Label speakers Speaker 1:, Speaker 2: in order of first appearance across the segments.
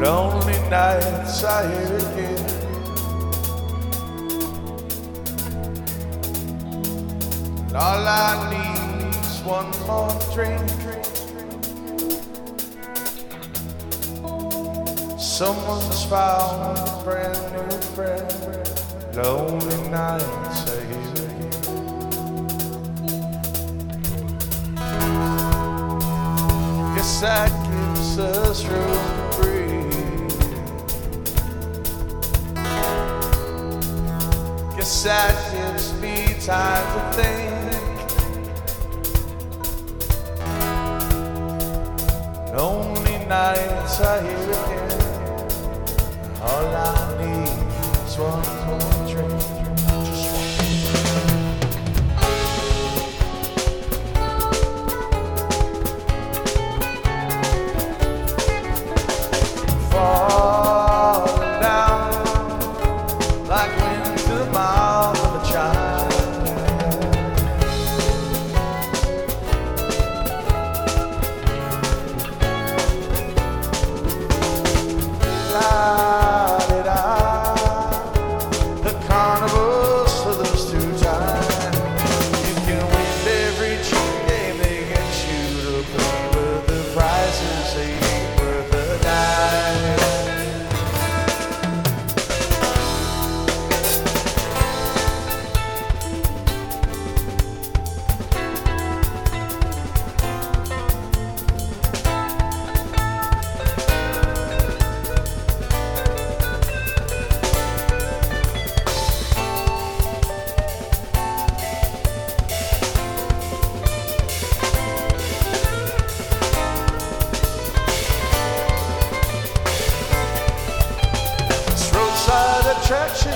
Speaker 1: Lonely nights I hear again. And all I need is one more drink. Someone's found a brand new friend. Lonely nights I hear again. Guess that gives us room Gives me time to think. Lonely nights I hear again. All I need is one more church.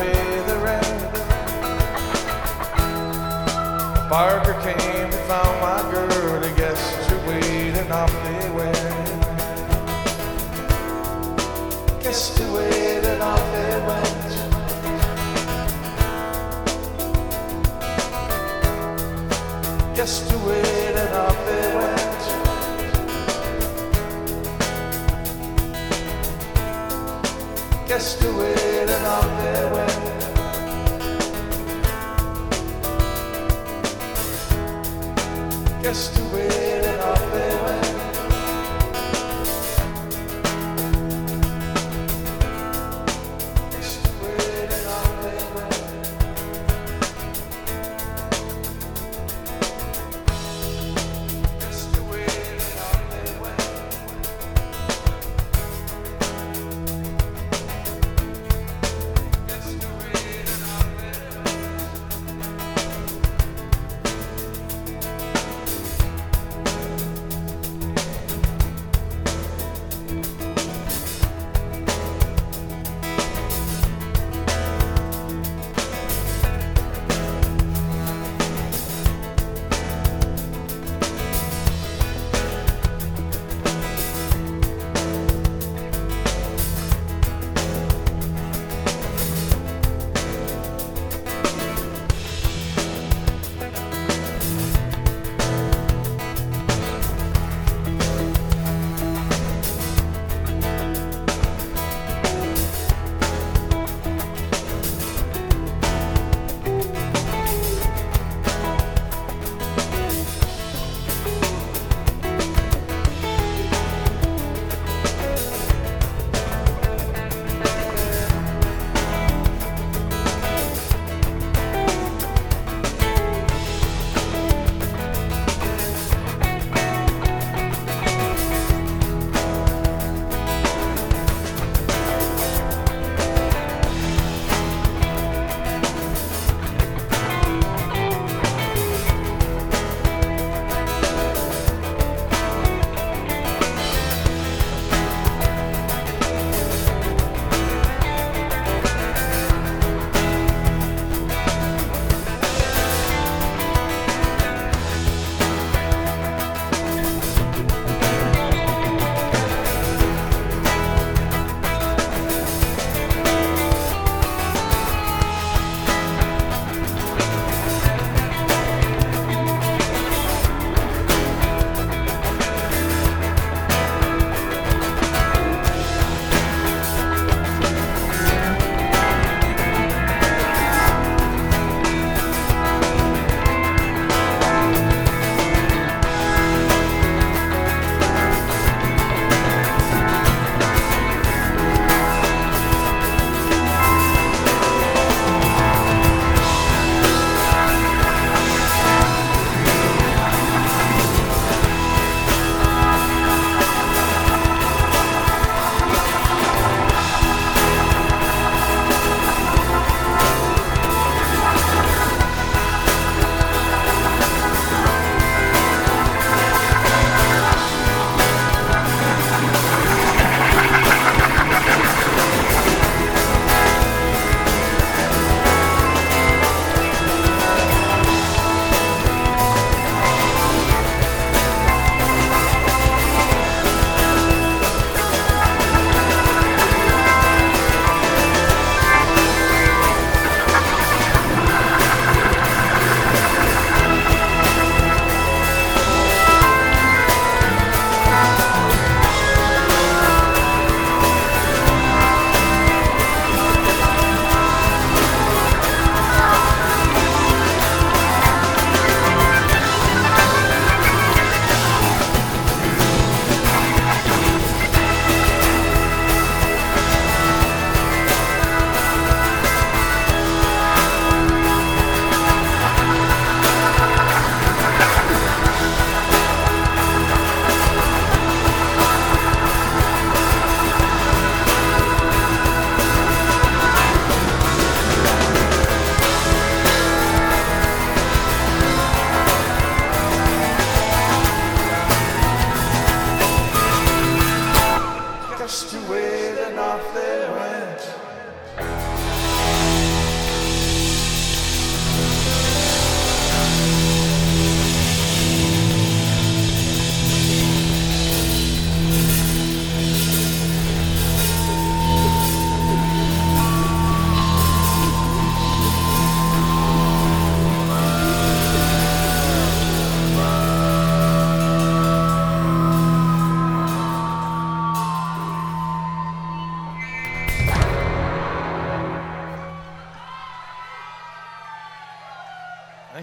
Speaker 1: Pay the rent. Parker came and found my girl. I guess you're waiting awfully well. Guess you're waiting awfully well. Guess you're waiting awfully well. Guess you're waiting awfully well. Guess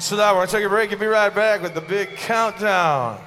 Speaker 1: For that. We're going to take a break and be right back with the big countdown.